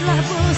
Love.